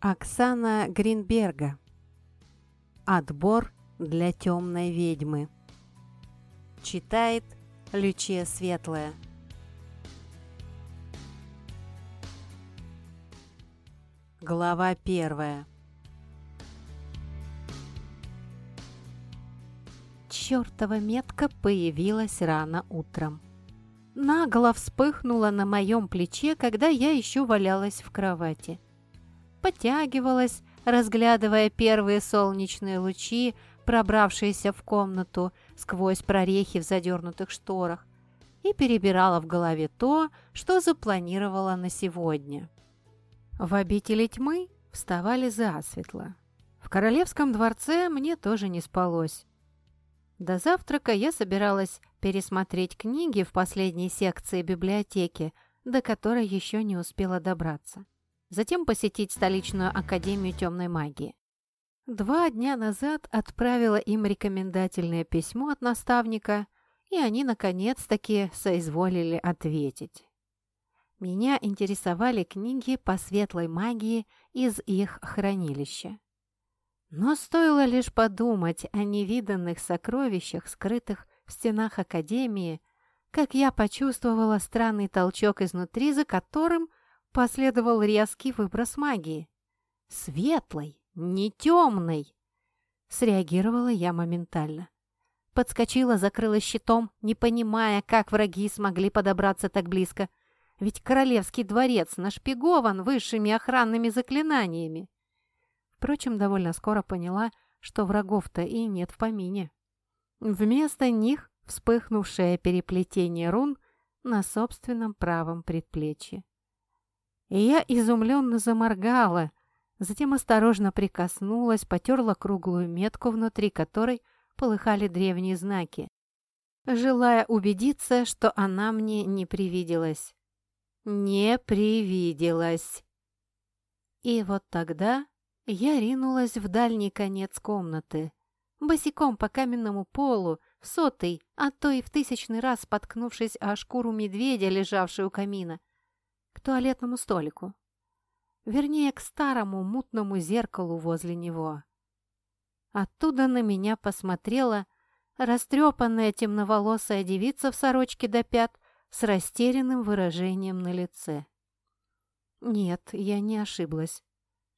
Оксана Гринберга. Отбор для темной ведьмы. Читает Лючия Светлая. Глава первая. Чёртова метка появилась рано утром. Нагло вспыхнула на моем плече, когда я еще валялась в кровати. Потягивалась, разглядывая первые солнечные лучи, пробравшиеся в комнату сквозь прорехи в задернутых шторах, и перебирала в голове то, что запланировала на сегодня. В обители тьмы вставали засветло. В королевском дворце мне тоже не спалось. До завтрака я собиралась пересмотреть книги в последней секции библиотеки, до которой еще не успела добраться. Затем посетить столичную академию темной магии. Два дня назад отправила им рекомендательное письмо от наставника, и они наконец-таки соизволили ответить. Меня интересовали книги по светлой магии из их хранилища. Но стоило лишь подумать о невиданных сокровищах, скрытых в стенах Академии, как я почувствовала странный толчок изнутри, за которым последовал резкий выброс магии. Светлой, не темной. Среагировала я моментально. Подскочила, закрыла щитом, не понимая, как враги смогли подобраться так близко – ведь королевский дворец нашпигован высшими охранными заклинаниями. Впрочем, довольно скоро поняла, что врагов-то и нет в помине. Вместо них вспыхнувшее переплетение рун на собственном правом предплечье. И я изумленно заморгала, затем осторожно прикоснулась, потерла круглую метку, внутри которой полыхали древние знаки, желая убедиться, что она мне не привиделась не привиделось. И вот тогда я ринулась в дальний конец комнаты, босиком по каменному полу, в сотый, а то и в тысячный раз споткнувшись о шкуру медведя, лежавшую у камина, к туалетному столику. Вернее, к старому мутному зеркалу возле него. Оттуда на меня посмотрела растрепанная темноволосая девица в сорочке до пят с растерянным выражением на лице. Нет, я не ошиблась.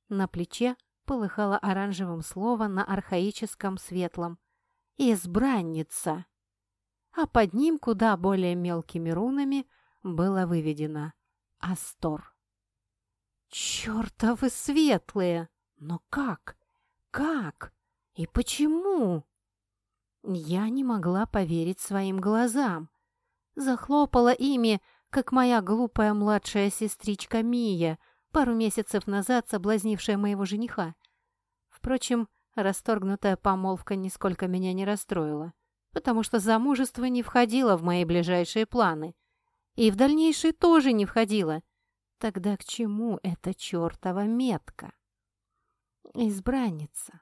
На плече полыхало оранжевым слово на архаическом светлом. «Избранница!» А под ним куда более мелкими рунами было выведено «Астор». «Чёртовы светлые! Но как? Как? И почему?» Я не могла поверить своим глазам захлопала ими, как моя глупая младшая сестричка Мия, пару месяцев назад соблазнившая моего жениха. Впрочем, расторгнутая помолвка нисколько меня не расстроила, потому что замужество не входило в мои ближайшие планы. И в дальнейшие тоже не входило. Тогда к чему эта чертова метка? Избранница.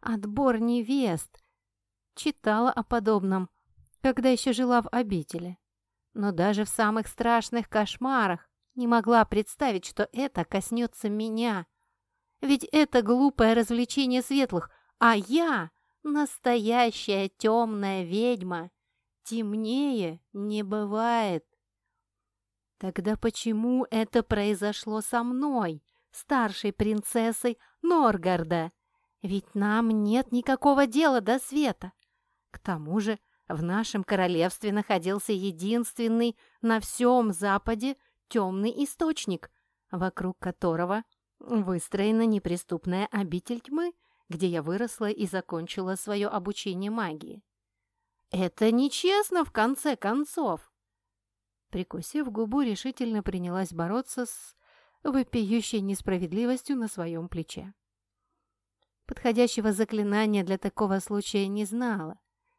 Отбор невест. Читала о подобном, когда еще жила в обители но даже в самых страшных кошмарах не могла представить, что это коснется меня. Ведь это глупое развлечение светлых, а я настоящая темная ведьма. Темнее не бывает. Тогда почему это произошло со мной, старшей принцессой Норгарда? Ведь нам нет никакого дела до света. К тому же в нашем королевстве находился единственный на всем Западе темный источник, вокруг которого выстроена неприступная обитель тьмы, где я выросла и закончила свое обучение магии. Это нечестно, в конце концов. Прикусив губу, решительно принялась бороться с вопиющей несправедливостью на своем плече. Подходящего заклинания для такого случая не знала,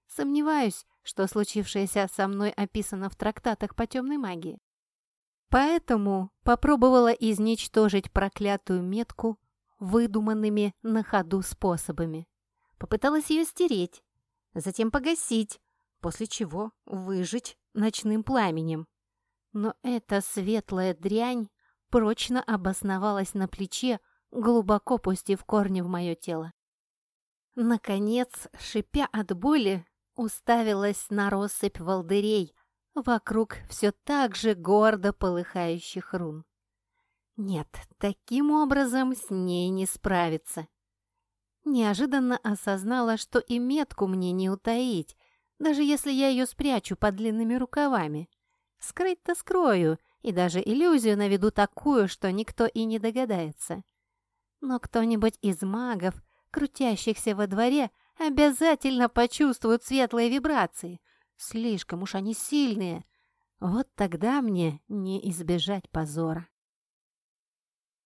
Сомневаюсь, что случившееся со мной описано в трактатах по темной магии. Поэтому попробовала изничтожить проклятую метку выдуманными на ходу способами. Попыталась ее стереть, затем погасить, после чего выжить ночным пламенем. Но эта светлая дрянь прочно обосновалась на плече, глубоко пустив корни в мое тело. Наконец, шипя от боли, уставилась на россыпь волдырей, вокруг все так же гордо полыхающих рун. Нет, таким образом с ней не справиться. Неожиданно осознала, что и метку мне не утаить, даже если я ее спрячу под длинными рукавами. Скрыть-то скрою, и даже иллюзию наведу такую, что никто и не догадается. Но кто-нибудь из магов, крутящихся во дворе, обязательно почувствует светлые вибрации. Слишком уж они сильные. Вот тогда мне не избежать позора.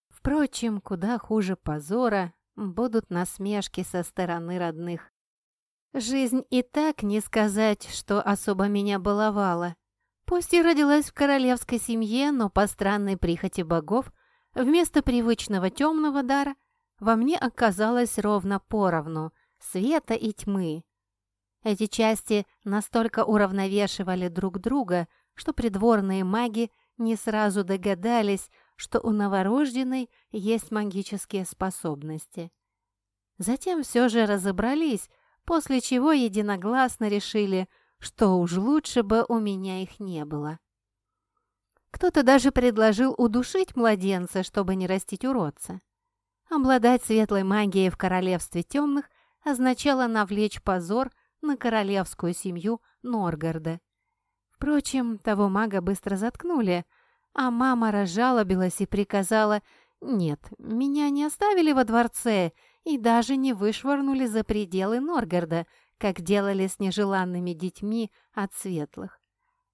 Впрочем, куда хуже позора будут насмешки со стороны родных. Жизнь и так не сказать, что особо меня баловала. Пусть и родилась в королевской семье, но по странной прихоти богов, вместо привычного темного дара во мне оказалось ровно поровну света и тьмы. Эти части настолько уравновешивали друг друга, что придворные маги не сразу догадались, что у новорожденной есть магические способности. Затем все же разобрались, после чего единогласно решили, что уж лучше бы у меня их не было. Кто-то даже предложил удушить младенца, чтобы не растить уродца. Обладать светлой магией в королевстве темных означало навлечь позор на королевскую семью Норгарда. Впрочем, того мага быстро заткнули, а мама разжалобилась и приказала «Нет, меня не оставили во дворце и даже не вышвырнули за пределы Норгарда, как делали с нежеланными детьми от светлых.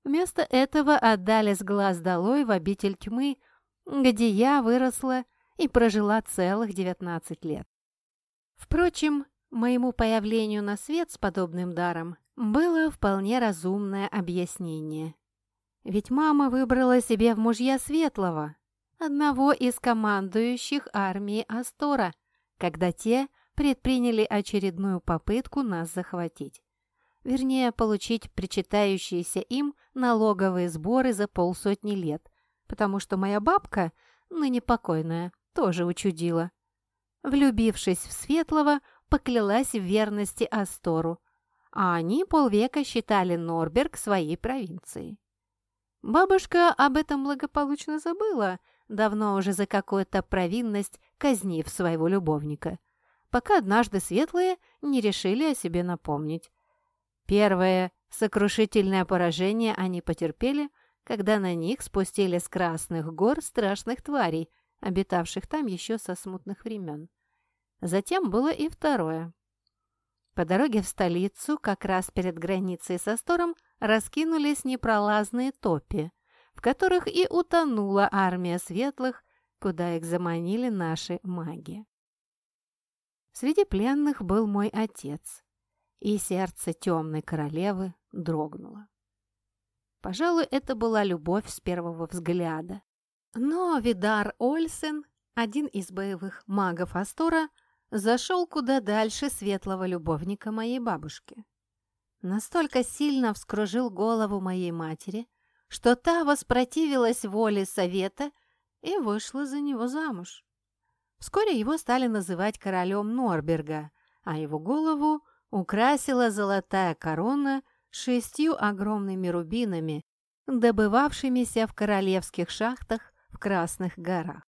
Вместо этого отдали с глаз долой в обитель тьмы, где я выросла и прожила целых 19 лет. Впрочем, моему появлению на свет с подобным даром было вполне разумное объяснение. Ведь мама выбрала себе в мужья Светлого, одного из командующих армией Астора, когда те предприняли очередную попытку нас захватить. Вернее, получить причитающиеся им налоговые сборы за полсотни лет, потому что моя бабка, ныне покойная, тоже учудила. Влюбившись в Светлого, поклялась в верности Астору, а они полвека считали Норберг своей провинцией. Бабушка об этом благополучно забыла, давно уже за какую-то провинность казнив своего любовника, пока однажды светлые не решили о себе напомнить. Первое сокрушительное поражение они потерпели, когда на них спустили с Красных гор страшных тварей, обитавших там еще со смутных времен. Затем было и второе. По дороге в столицу, как раз перед границей со Стором, раскинулись непролазные топи, в которых и утонула армия светлых, куда их заманили наши маги. Среди пленных был мой отец, и сердце темной королевы дрогнуло. Пожалуй, это была любовь с первого взгляда. Но Видар Ольсен, один из боевых магов Астора, зашел куда дальше светлого любовника моей бабушки настолько сильно вскружил голову моей матери, что та воспротивилась воле совета и вышла за него замуж. Вскоре его стали называть королем Норберга, а его голову украсила золотая корона шестью огромными рубинами, добывавшимися в королевских шахтах в Красных горах.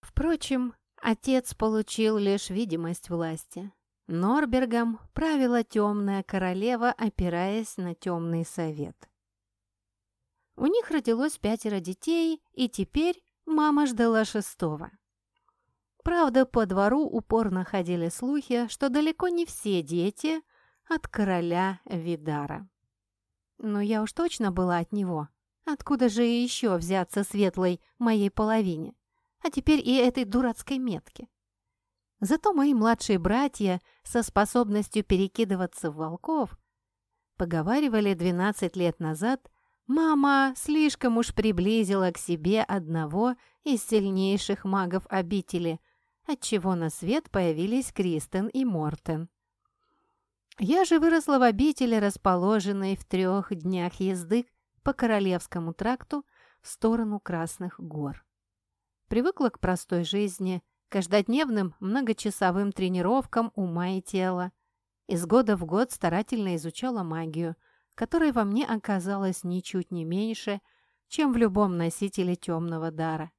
Впрочем, отец получил лишь видимость власти. Норбергом правила темная королева, опираясь на темный совет. У них родилось пятеро детей, и теперь мама ждала шестого. Правда, по двору упорно ходили слухи, что далеко не все дети от короля Видара. Но я уж точно была от него. Откуда же еще взяться светлой моей половине? А теперь и этой дурацкой метки. Зато мои младшие братья со способностью перекидываться в волков поговаривали 12 лет назад, мама слишком уж приблизила к себе одного из сильнейших магов обители, отчего на свет появились Кристен и Мортен. Я же выросла в обители, расположенной в трех днях езды по Королевскому тракту в сторону Красных гор. Привыкла к простой жизни – каждодневным многочасовым тренировкам ума и тела. Из года в год старательно изучала магию, которой во мне оказалось ничуть не меньше, чем в любом носителе темного дара.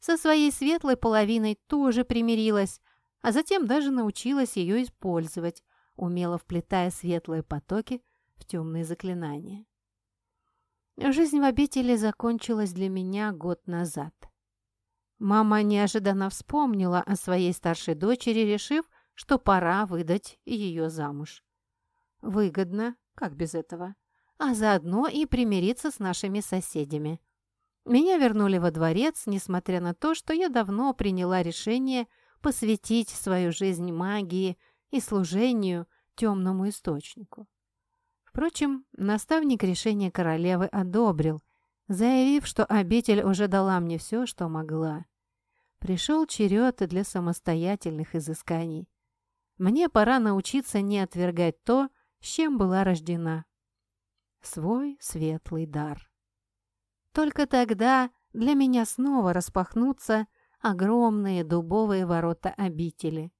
Со своей светлой половиной тоже примирилась, а затем даже научилась ее использовать, умело вплетая светлые потоки в темные заклинания. Жизнь в обители закончилась для меня год назад. Мама неожиданно вспомнила о своей старшей дочери, решив, что пора выдать ее замуж. Выгодно, как без этого, а заодно и примириться с нашими соседями. Меня вернули во дворец, несмотря на то, что я давно приняла решение посвятить свою жизнь магии и служению темному источнику. Впрочем, наставник решение королевы одобрил, заявив, что обитель уже дала мне все, что могла. Пришел черед для самостоятельных изысканий. Мне пора научиться не отвергать то, с чем была рождена. Свой светлый дар. Только тогда для меня снова распахнутся огромные дубовые ворота обители.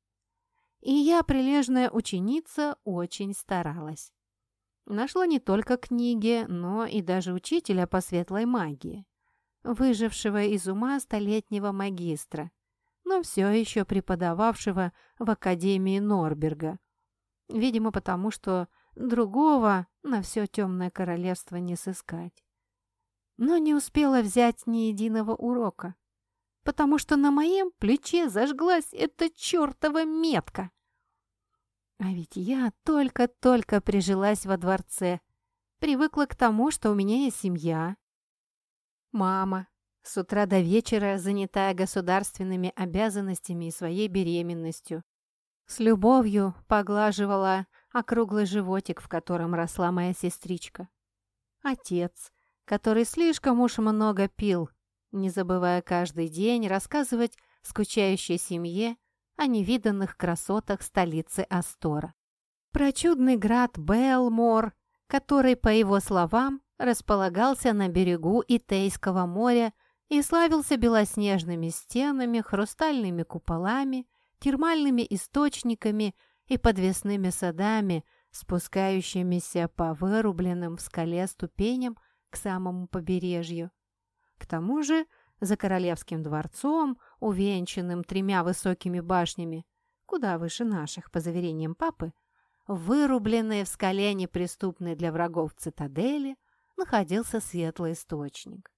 И я, прилежная ученица, очень старалась. Нашла не только книги, но и даже учителя по светлой магии выжившего из ума столетнего магистра, но все еще преподававшего в Академии Норберга. Видимо, потому что другого на все темное королевство не сыскать. Но не успела взять ни единого урока, потому что на моем плече зажглась эта чертова метка. А ведь я только-только прижилась во дворце, привыкла к тому, что у меня есть семья, Мама, с утра до вечера занятая государственными обязанностями и своей беременностью. С любовью поглаживала округлый животик, в котором росла моя сестричка. Отец, который слишком уж много пил, не забывая каждый день рассказывать скучающей семье о невиданных красотах столицы Астора. Про чудный град Белмор, который, по его словам, располагался на берегу Итейского моря и славился белоснежными стенами, хрустальными куполами, термальными источниками и подвесными садами, спускающимися по вырубленным в скале ступеням к самому побережью. К тому же за королевским дворцом, увенчанным тремя высокими башнями, куда выше наших, по заверениям папы, вырубленные в скале неприступной для врагов цитадели – находился светлый источник.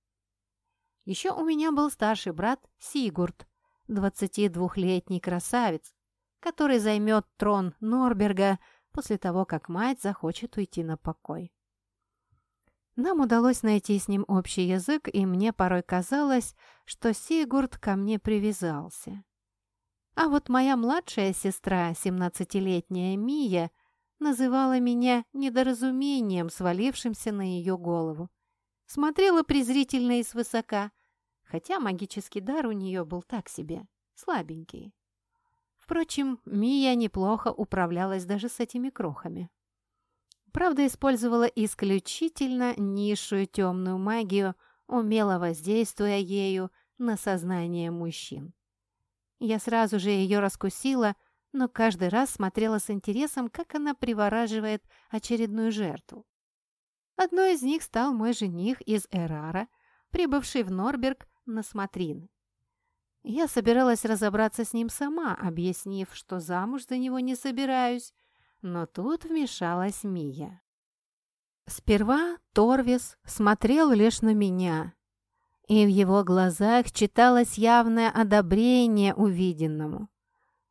Еще у меня был старший брат Сигурд, 22-летний красавец, который займет трон Норберга после того, как мать захочет уйти на покой. Нам удалось найти с ним общий язык, и мне порой казалось, что Сигурд ко мне привязался. А вот моя младшая сестра, 17-летняя Мия, называла меня недоразумением, свалившимся на ее голову. Смотрела презрительно и свысока, хотя магический дар у нее был так себе, слабенький. Впрочем, Мия неплохо управлялась даже с этими крохами. Правда, использовала исключительно низшую темную магию, умело воздействуя ею на сознание мужчин. Я сразу же ее раскусила – но каждый раз смотрела с интересом, как она привораживает очередную жертву. Одной из них стал мой жених из Эрара, прибывший в Норберг на смотрины. Я собиралась разобраться с ним сама, объяснив, что замуж за него не собираюсь, но тут вмешалась Мия. Сперва Торвис смотрел лишь на меня, и в его глазах читалось явное одобрение увиденному.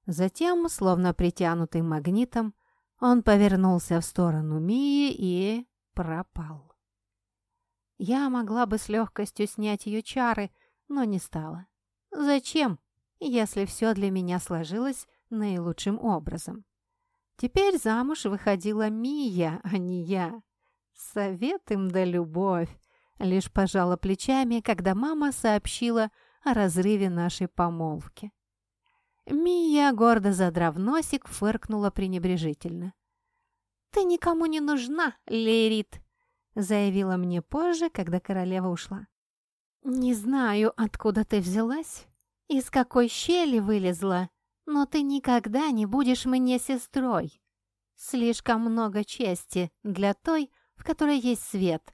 Затем, словно притянутый магнитом, он повернулся в сторону Мии и пропал. Я могла бы с легкостью снять ее чары, но не стала. Зачем, если все для меня сложилось наилучшим образом? Теперь замуж выходила Мия, а не я. Совет им да любовь. Лишь пожала плечами, когда мама сообщила о разрыве нашей помолвки. Мия, гордо задрав носик, фыркнула пренебрежительно. «Ты никому не нужна, Лерит», — заявила мне позже, когда королева ушла. «Не знаю, откуда ты взялась, из какой щели вылезла, но ты никогда не будешь мне сестрой. Слишком много чести для той, в которой есть свет.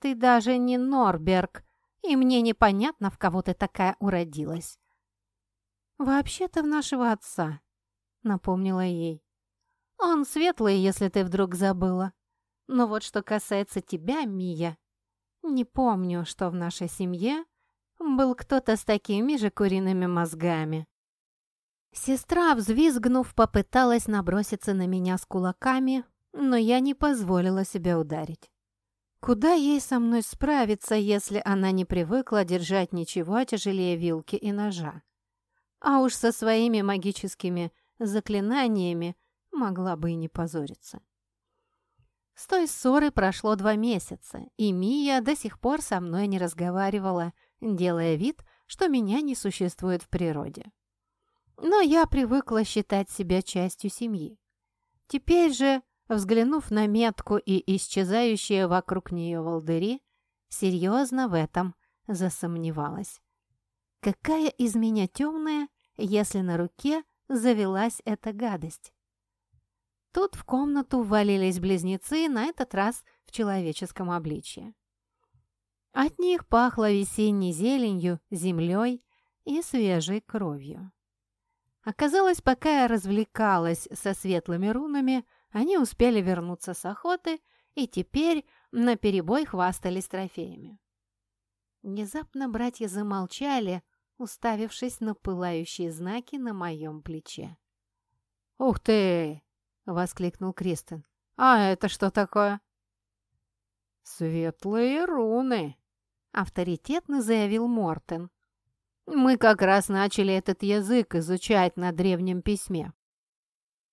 Ты даже не Норберг, и мне непонятно, в кого ты такая уродилась». «Вообще-то в нашего отца», — напомнила ей. «Он светлый, если ты вдруг забыла. Но вот что касается тебя, Мия, не помню, что в нашей семье был кто-то с такими же куриными мозгами». Сестра, взвизгнув, попыталась наброситься на меня с кулаками, но я не позволила себя ударить. Куда ей со мной справиться, если она не привыкла держать ничего тяжелее вилки и ножа? А уж со своими магическими заклинаниями могла бы и не позориться. С той ссоры прошло два месяца, и Мия до сих пор со мной не разговаривала, делая вид, что меня не существует в природе. Но я привыкла считать себя частью семьи. Теперь же Взглянув на метку и исчезающие вокруг нее волдыри, серьезно в этом засомневалась. Какая из меня темная, если на руке завелась эта гадость? Тут в комнату ввалились близнецы, на этот раз в человеческом обличье. От них пахло весенней зеленью, землей и свежей кровью. Оказалось, пока я развлекалась со светлыми рунами, они успели вернуться с охоты и теперь наперебой хвастались трофеями. Внезапно братья замолчали, уставившись на пылающие знаки на моем плече. «Ух ты!» — воскликнул Кристен. «А это что такое?» «Светлые руны!» — авторитетно заявил Мортен. «Мы как раз начали этот язык изучать на древнем письме.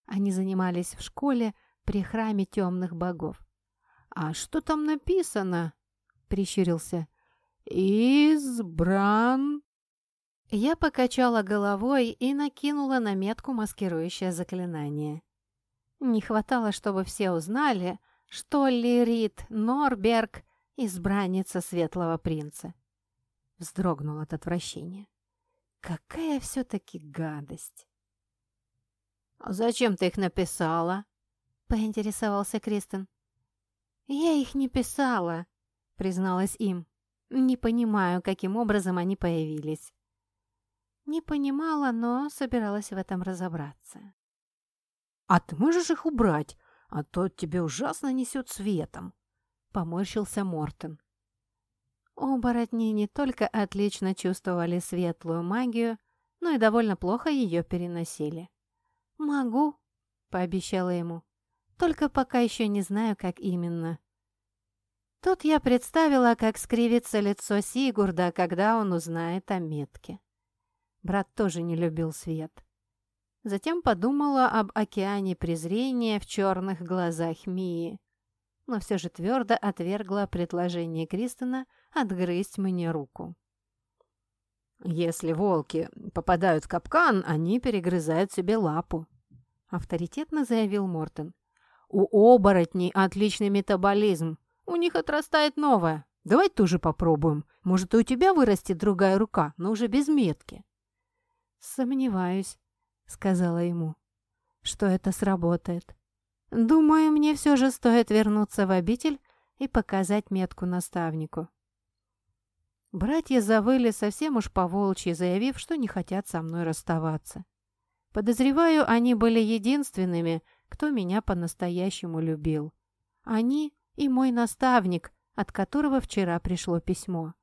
Они занимались в школе при храме темных богов. «А что там написано?» — прищурился. «Избран...» Я покачала головой и накинула на метку маскирующее заклинание. Не хватало, чтобы все узнали, что Лирит Норберг — избранница Светлого Принца. Вздрогнул от отвращения. Какая все-таки гадость! «Зачем ты их написала?» — поинтересовался Кристен. «Я их не писала», — призналась им. «Не понимаю, каким образом они появились». Не понимала, но собиралась в этом разобраться. «А ты можешь их убрать, а то тебе ужасно несет светом», — поморщился Мортон. Оборотни не только отлично чувствовали светлую магию, но и довольно плохо ее переносили. «Могу», — пообещала ему. «Только пока еще не знаю, как именно». Тут я представила, как скривится лицо Сигурда, когда он узнает о метке. Брат тоже не любил свет. Затем подумала об океане презрения в черных глазах Мии, но все же твердо отвергла предложение Кристона отгрызть мне руку. «Если волки попадают в капкан, они перегрызают себе лапу», — авторитетно заявил Мортон. «У оборотней отличный метаболизм. У них отрастает новое. Давай тоже попробуем. Может, и у тебя вырастет другая рука, но уже без метки». «Сомневаюсь», — сказала ему, — «что это сработает. Думаю, мне все же стоит вернуться в обитель и показать метку наставнику». Братья завыли совсем уж по-волчьи, заявив, что не хотят со мной расставаться. Подозреваю, они были единственными, кто меня по-настоящему любил. Они и мой наставник, от которого вчера пришло письмо.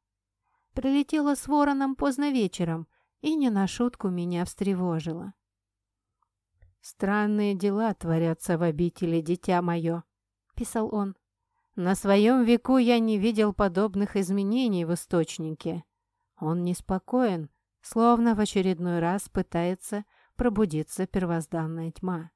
Прилетела с вороном поздно вечером и не на шутку меня встревожила. «Странные дела творятся в обители, дитя мое», — писал он. На своем веку я не видел подобных изменений в источнике. Он неспокоен, словно в очередной раз пытается пробудиться первозданная тьма.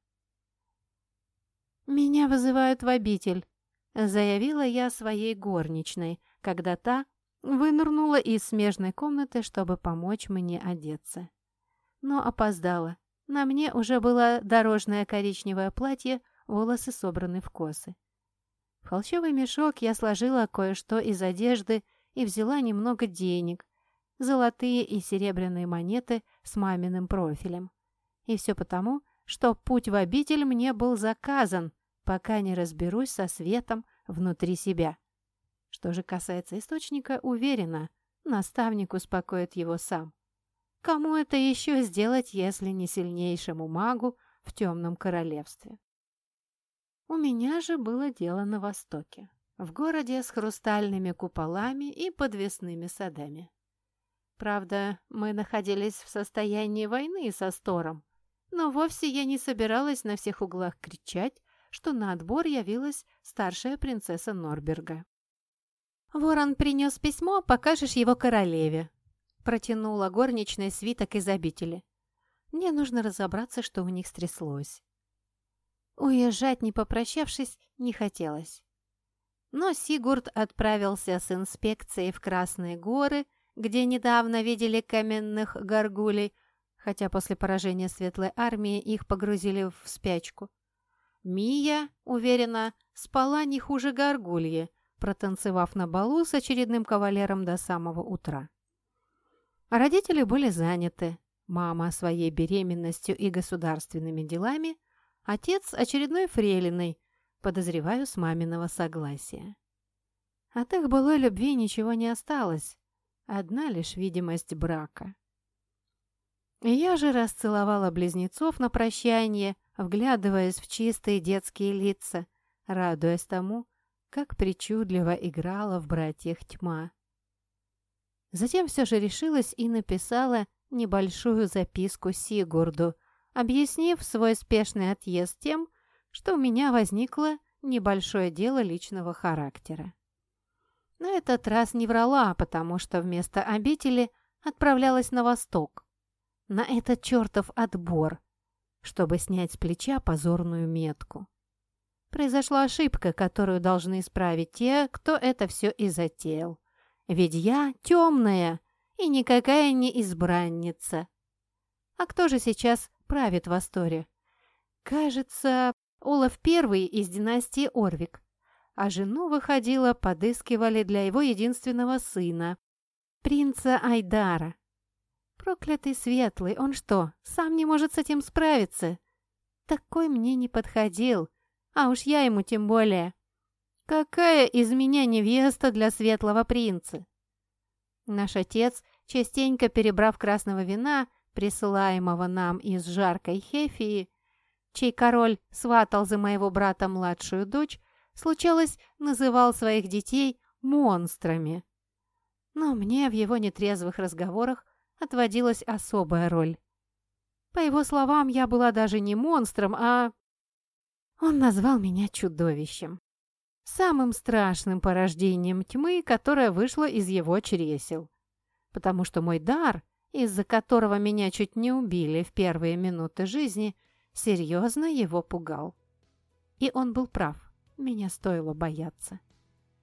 «Меня вызывают в обитель», — заявила я своей горничной, когда та вынырнула из смежной комнаты, чтобы помочь мне одеться. Но опоздала. На мне уже было дорожное коричневое платье, волосы собраны в косы. В холщовый мешок я сложила кое-что из одежды и взяла немного денег. золотые и серебряные монеты с маминым профилем. И все потому, что путь в обитель мне был заказан, пока не разберусь со светом внутри себя. Что же касается источника, уверена, наставник успокоит его сам. Кому это еще сделать, если не сильнейшему магу в темном королевстве? У меня же было дело на востоке, в городе с хрустальными куполами и подвесными садами. Правда, мы находились в состоянии войны со Стором, но вовсе я не собиралась на всех углах кричать, что на отбор явилась старшая принцесса Норберга. «Ворон принес письмо, покажешь его королеве», протянула горничная свиток из обители. «Мне нужно разобраться, что у них стряслось». Уезжать, не попрощавшись, не хотелось. Но Сигурд отправился с инспекцией в Красные горы, где недавно видели каменных горгулей, хотя после поражения Светлой Армии их погрузили в спячку. Мия, уверена, спала не хуже горгульи, протанцевав на балу с очередным кавалером до самого утра. Родители были заняты, мама своей беременностью и государственными делами, отец очередной фрейлиной, подозреваю с маминого согласия. От их былой любви ничего не осталось, одна лишь видимость брака. Я же расцеловала близнецов на прощание, вглядываясь в чистые детские лица, радуясь тому, как причудливо играла в братьях тьма. Затем все же решилась и написала небольшую записку Сигурду, объяснив свой спешный отъезд тем, что у меня возникло небольшое дело личного характера. На этот раз не врала, потому что вместо обители отправлялась на восток, на этот чертов отбор, чтобы снять с плеча позорную метку. Произошла ошибка, которую должны исправить те, кто это все и затеял. Ведь я темная и никакая не избранница. А кто же сейчас правит в Асторе? Кажется, Олаф первый из династии Орвик. А жену, выходила, подыскивали для его единственного сына, принца Айдара. Проклятый светлый, он что, сам не может с этим справиться? Такой мне не подходил, а уж я ему тем более. Какая из меня невеста для светлого принца? Наш отец, частенько перебрав красного вина, присылаемого нам из жаркой Хефии, чей король сватал за моего брата младшую дочь, случалось, называл своих детей монстрами. Но мне в его нетрезвых разговорах отводилась особая роль. По его словам, я была даже не монстром, а... Он назвал меня чудовищем. Самым страшным порождением тьмы, которое вышло из его чресел. Потому что мой дар, из-за которого меня чуть не убили в первые минуты жизни, серьезно его пугал. И он был прав, меня стоило бояться.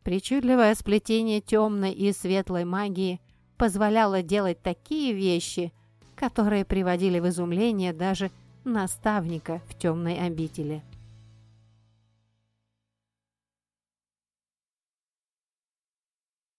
Причудливое сплетение темной и светлой магии позволяла делать такие вещи, которые приводили в изумление даже наставника в темной обители.